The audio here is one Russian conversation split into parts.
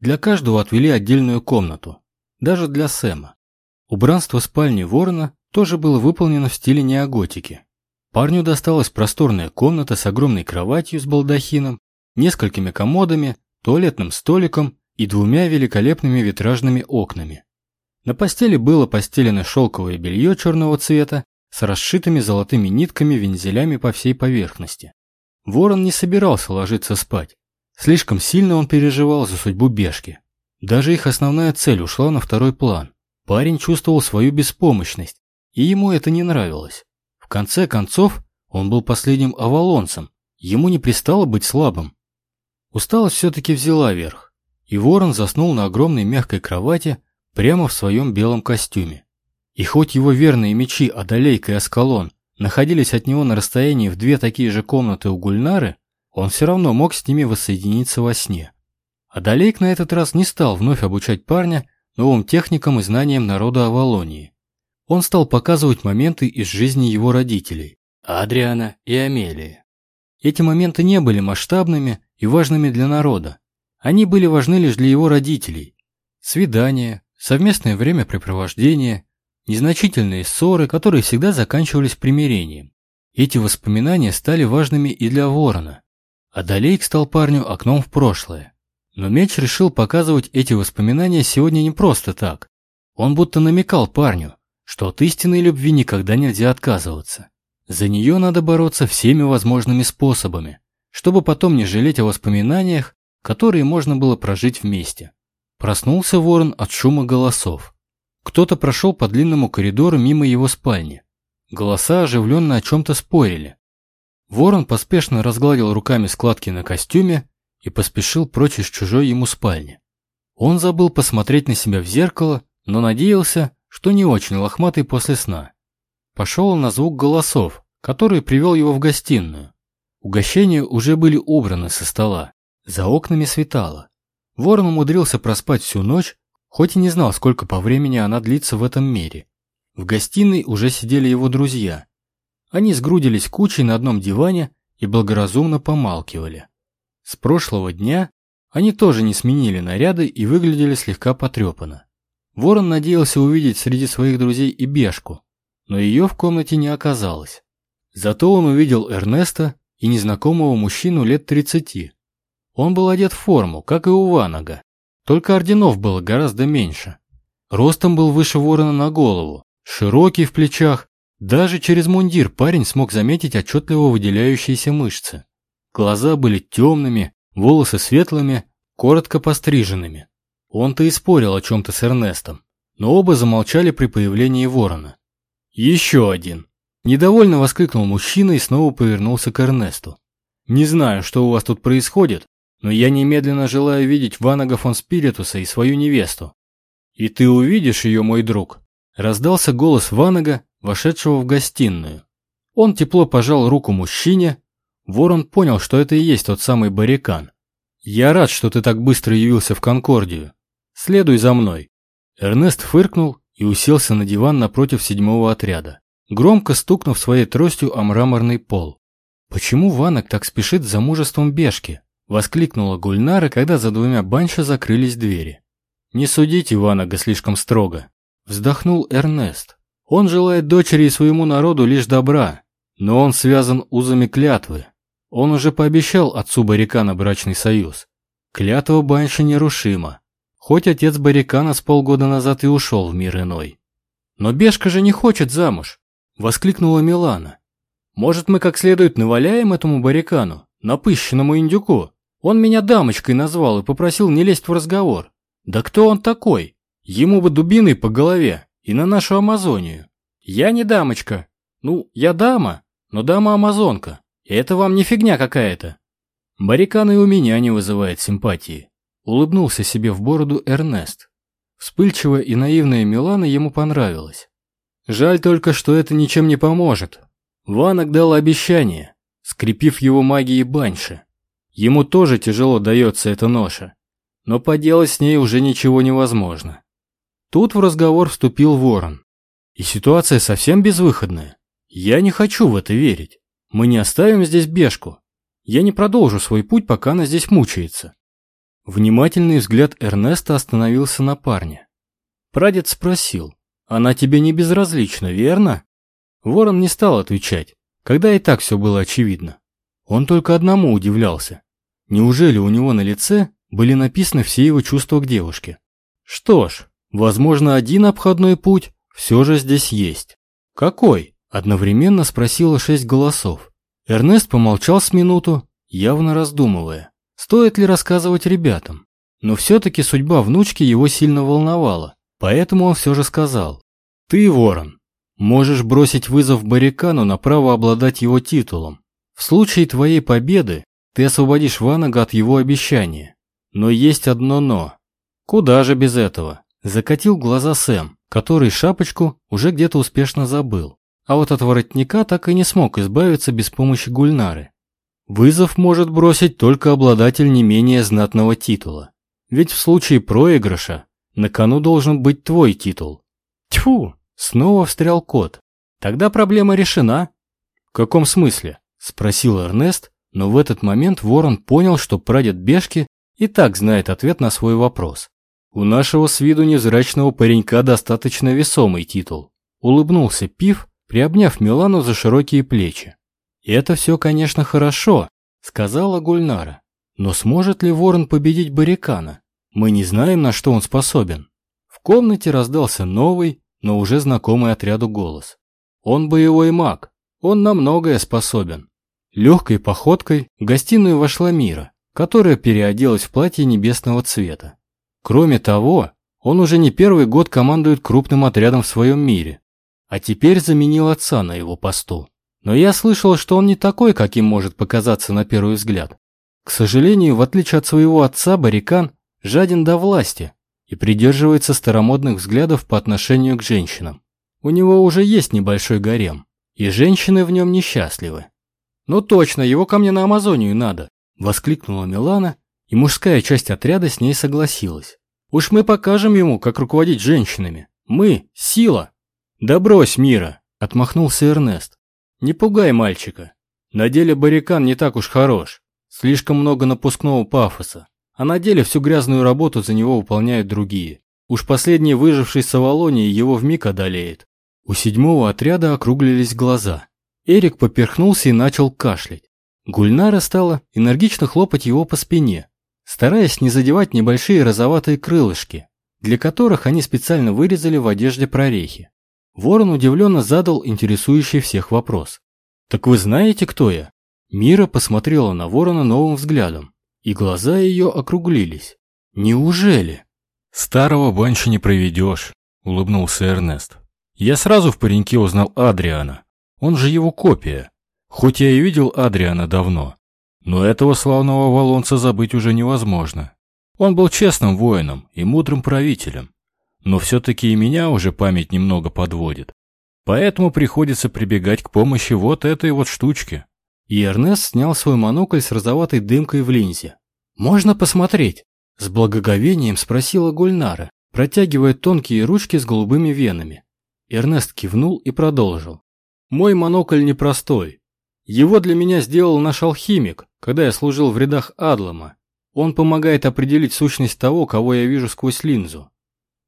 Для каждого отвели отдельную комнату, даже для Сэма. Убранство спальни Ворона тоже было выполнено в стиле неоготики. Парню досталась просторная комната с огромной кроватью с балдахином, несколькими комодами, туалетным столиком и двумя великолепными витражными окнами. На постели было постелено шелковое белье черного цвета с расшитыми золотыми нитками вензелями по всей поверхности. Ворон не собирался ложиться спать. Слишком сильно он переживал за судьбу Бешки. Даже их основная цель ушла на второй план. Парень чувствовал свою беспомощность, и ему это не нравилось. В конце концов, он был последним авалонцем, ему не пристало быть слабым. Усталость все-таки взяла верх, и ворон заснул на огромной мягкой кровати прямо в своем белом костюме. И хоть его верные мечи Адалейка и Аскалон находились от него на расстоянии в две такие же комнаты у Гульнары, он все равно мог с ними воссоединиться во сне. Адалейк на этот раз не стал вновь обучать парня новым техникам и знаниям народа Авалонии. Он стал показывать моменты из жизни его родителей, Адриана и Амелии. Эти моменты не были масштабными и важными для народа. Они были важны лишь для его родителей. Свидания, совместное времяпрепровождение, незначительные ссоры, которые всегда заканчивались примирением. Эти воспоминания стали важными и для Ворона. А Далейк стал парню окном в прошлое. Но меч решил показывать эти воспоминания сегодня не просто так. Он будто намекал парню, что от истинной любви никогда нельзя отказываться. За нее надо бороться всеми возможными способами, чтобы потом не жалеть о воспоминаниях, которые можно было прожить вместе. Проснулся ворон от шума голосов. Кто-то прошел по длинному коридору мимо его спальни. Голоса оживленно о чем-то спорили. Ворон поспешно разгладил руками складки на костюме и поспешил прочь из чужой ему спальни. Он забыл посмотреть на себя в зеркало, но надеялся, что не очень лохматый после сна. Пошел на звук голосов, который привел его в гостиную. Угощения уже были убраны со стола. За окнами светало. Ворон умудрился проспать всю ночь, хоть и не знал, сколько по времени она длится в этом мире. В гостиной уже сидели его друзья. Они сгрудились кучей на одном диване и благоразумно помалкивали. С прошлого дня они тоже не сменили наряды и выглядели слегка потрепанно. Ворон надеялся увидеть среди своих друзей и Бешку, но ее в комнате не оказалось. Зато он увидел Эрнеста и незнакомого мужчину лет 30. Он был одет в форму, как и у Ванага, только орденов было гораздо меньше. Ростом был выше ворона на голову, широкий в плечах, даже через мундир парень смог заметить отчетливо выделяющиеся мышцы. Глаза были темными, волосы светлыми, коротко постриженными. Он-то и спорил о чем-то с Эрнестом, но оба замолчали при появлении ворона. «Еще один!» Недовольно воскликнул мужчина и снова повернулся к Эрнесту. «Не знаю, что у вас тут происходит, но я немедленно желаю видеть Ванага фон Спиритуса и свою невесту». «И ты увидишь ее, мой друг?» Раздался голос Ванага, вошедшего в гостиную. Он тепло пожал руку мужчине. Ворон понял, что это и есть тот самый баррикан. «Я рад, что ты так быстро явился в Конкордию. Следуй за мной». Эрнест фыркнул и уселся на диван напротив седьмого отряда, громко стукнув своей тростью о мраморный пол. «Почему Ванок так спешит за мужеством Бешки?» – воскликнула Гульнара, когда за двумя банша закрылись двери. «Не судите Ванага слишком строго», – вздохнул Эрнест. «Он желает дочери и своему народу лишь добра, но он связан узами клятвы. Он уже пообещал отцу Барикана брачный союз. Клятва Банши нерушима, хоть отец Барикана с полгода назад и ушел в мир иной. «Но Бешка же не хочет замуж!» – воскликнула Милана. «Может, мы как следует наваляем этому Барикану, напыщенному индюку? Он меня дамочкой назвал и попросил не лезть в разговор. Да кто он такой? Ему бы дубиной по голове и на нашу Амазонию. Я не дамочка. Ну, я дама, но дама-амазонка. Это вам не фигня какая-то. Барикан и у меня не вызывает симпатии. Улыбнулся себе в бороду Эрнест. Вспыльчивая и наивная Милана ему понравилась. Жаль только, что это ничем не поможет. Ванок дал обещание, скрепив его магией баньши. Ему тоже тяжело дается эта ноша, но поделать с ней уже ничего невозможно. Тут в разговор вступил ворон. И ситуация совсем безвыходная. Я не хочу в это верить. Мы не оставим здесь бешку. Я не продолжу свой путь, пока она здесь мучается. Внимательный взгляд Эрнеста остановился на парне. Прадед спросил, «Она тебе не безразлична, верно?» Ворон не стал отвечать, когда и так все было очевидно. Он только одному удивлялся. Неужели у него на лице были написаны все его чувства к девушке? Что ж, возможно, один обходной путь все же здесь есть. Какой? Одновременно спросило шесть голосов. Эрнест помолчал с минуту, явно раздумывая, стоит ли рассказывать ребятам. Но все-таки судьба внучки его сильно волновала, поэтому он все же сказал. «Ты, Ворон, можешь бросить вызов Барикану на право обладать его титулом. В случае твоей победы ты освободишь Ванага от его обещания. Но есть одно «но». Куда же без этого? Закатил глаза Сэм, который шапочку уже где-то успешно забыл. А вот от воротника так и не смог избавиться без помощи Гульнары. Вызов может бросить только обладатель не менее знатного титула. Ведь в случае проигрыша на кону должен быть твой титул. Тьфу! Снова встрял кот. Тогда проблема решена. В каком смысле? Спросил Эрнест, но в этот момент Ворон понял, что прадед Бешки и так знает ответ на свой вопрос. У нашего с виду невзрачного паренька достаточно весомый титул. Улыбнулся Пив, приобняв Милану за широкие плечи. «Это все, конечно, хорошо», — сказала Гульнара. «Но сможет ли Ворон победить Барикана? Мы не знаем, на что он способен». В комнате раздался новый, но уже знакомый отряду голос. «Он боевой маг. Он на многое способен». Легкой походкой в гостиную вошла Мира, которая переоделась в платье небесного цвета. Кроме того, он уже не первый год командует крупным отрядом в своем мире, а теперь заменил отца на его посту. Но я слышал, что он не такой, каким может показаться на первый взгляд. К сожалению, в отличие от своего отца, Барикан жаден до власти и придерживается старомодных взглядов по отношению к женщинам. У него уже есть небольшой гарем, и женщины в нем несчастливы. «Ну точно, его ко мне на Амазонию надо!» – воскликнула Милана и мужская часть отряда с ней согласилась. «Уж мы покажем ему, как руководить женщинами. Мы – сила!» «Да брось, Мира!» – отмахнулся Эрнест. «Не пугай мальчика. На деле Барикан не так уж хорош. Слишком много напускного пафоса. А на деле всю грязную работу за него выполняют другие. Уж последний выживший с Авалонии его вмиг одолеет». У седьмого отряда округлились глаза. Эрик поперхнулся и начал кашлять. Гульнара стала энергично хлопать его по спине, стараясь не задевать небольшие розоватые крылышки, для которых они специально вырезали в одежде прорехи. Ворон удивленно задал интересующий всех вопрос. «Так вы знаете, кто я?» Мира посмотрела на ворона новым взглядом, и глаза ее округлились. «Неужели?» «Старого банча не проведешь», — улыбнулся Эрнест. «Я сразу в пареньке узнал Адриана. Он же его копия. Хоть я и видел Адриана давно, но этого славного валонца забыть уже невозможно. Он был честным воином и мудрым правителем. Но все-таки и меня уже память немного подводит. Поэтому приходится прибегать к помощи вот этой вот штучки. И Эрнест снял свой монокль с розоватой дымкой в линзе. «Можно посмотреть?» С благоговением спросила Гульнара, протягивая тонкие ручки с голубыми венами. Эрнест кивнул и продолжил. «Мой монокль непростой. Его для меня сделал наш алхимик, когда я служил в рядах Адлама. Он помогает определить сущность того, кого я вижу сквозь линзу.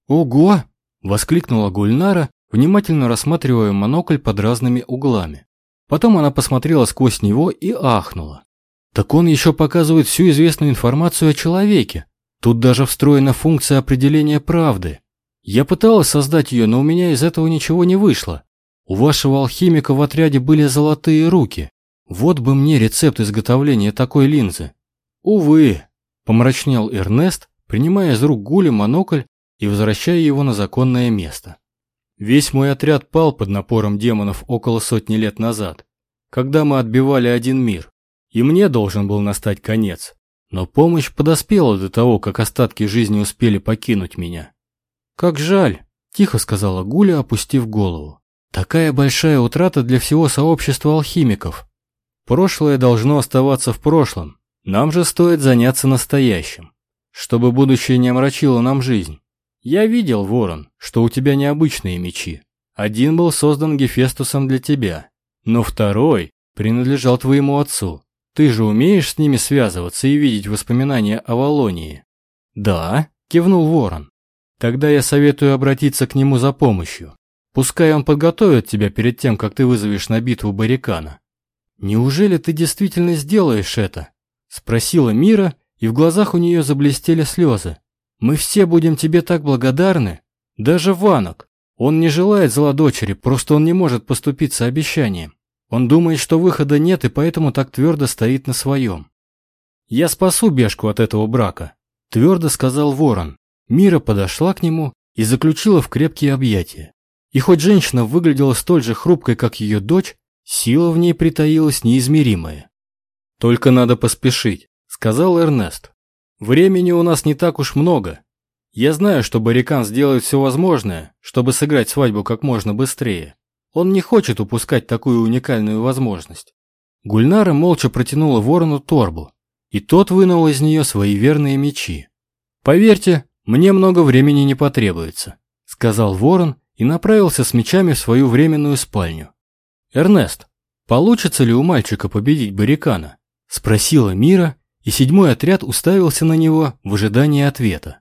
«Ого!» – воскликнула Гульнара, внимательно рассматривая монокль под разными углами. Потом она посмотрела сквозь него и ахнула. «Так он еще показывает всю известную информацию о человеке. Тут даже встроена функция определения правды. Я пыталась создать ее, но у меня из этого ничего не вышло. У вашего алхимика в отряде были золотые руки. Вот бы мне рецепт изготовления такой линзы. Увы, помрачнел Эрнест, принимая из рук Гули монокль и возвращая его на законное место. Весь мой отряд пал под напором демонов около сотни лет назад, когда мы отбивали один мир, и мне должен был настать конец. Но помощь подоспела до того, как остатки жизни успели покинуть меня. «Как жаль», – тихо сказала Гуля, опустив голову. Такая большая утрата для всего сообщества алхимиков. Прошлое должно оставаться в прошлом. Нам же стоит заняться настоящим, чтобы будущее не омрачило нам жизнь. Я видел, Ворон, что у тебя необычные мечи. Один был создан Гефестусом для тебя, но второй принадлежал твоему отцу. Ты же умеешь с ними связываться и видеть воспоминания о Волонии? «Да», – кивнул Ворон. «Тогда я советую обратиться к нему за помощью. Пускай он подготовит тебя перед тем, как ты вызовешь на битву Барикана». «Неужели ты действительно сделаешь это?» – спросила Мира, и в глазах у нее заблестели слезы. «Мы все будем тебе так благодарны. Даже Ванок. Он не желает зла дочери, просто он не может поступиться обещанием. Он думает, что выхода нет, и поэтому так твердо стоит на своем. «Я спасу Бешку от этого брака», – твердо сказал Ворон. Мира подошла к нему и заключила в крепкие объятия. И хоть женщина выглядела столь же хрупкой, как ее дочь, сила в ней притаилась неизмеримая. «Только надо поспешить», – сказал Эрнест. «Времени у нас не так уж много. Я знаю, что Барикан сделает все возможное, чтобы сыграть свадьбу как можно быстрее. Он не хочет упускать такую уникальную возможность. Гульнара молча протянула ворону торбу, и тот вынул из нее свои верные мечи. «Поверьте, мне много времени не потребуется», — сказал ворон и направился с мечами в свою временную спальню. «Эрнест, получится ли у мальчика победить Барикана?» — спросила Мира, и седьмой отряд уставился на него в ожидании ответа.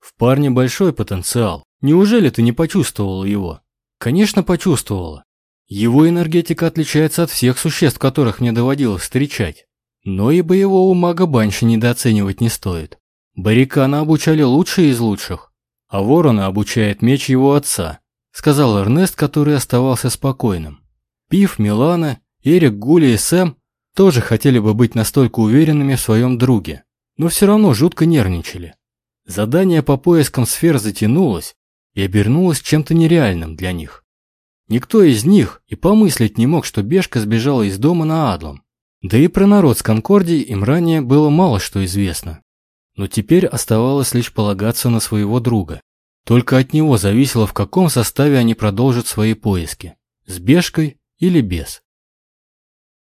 «В парне большой потенциал. Неужели ты не почувствовала его?» Конечно, почувствовала. Его энергетика отличается от всех существ, которых мне доводилось встречать. Но и боевого мага Банши недооценивать не стоит. Барикана обучали лучшие из лучших, а ворона обучает меч его отца, сказал Эрнест, который оставался спокойным. Пив, Милана, Эрик, Гули и Сэм тоже хотели бы быть настолько уверенными в своем друге, но все равно жутко нервничали. Задание по поискам сфер затянулось, и обернулось чем-то нереальным для них. Никто из них и помыслить не мог, что Бешка сбежала из дома на Адлом. Да и про народ с Конкордией им ранее было мало что известно. Но теперь оставалось лишь полагаться на своего друга. Только от него зависело, в каком составе они продолжат свои поиски – с Бешкой или без.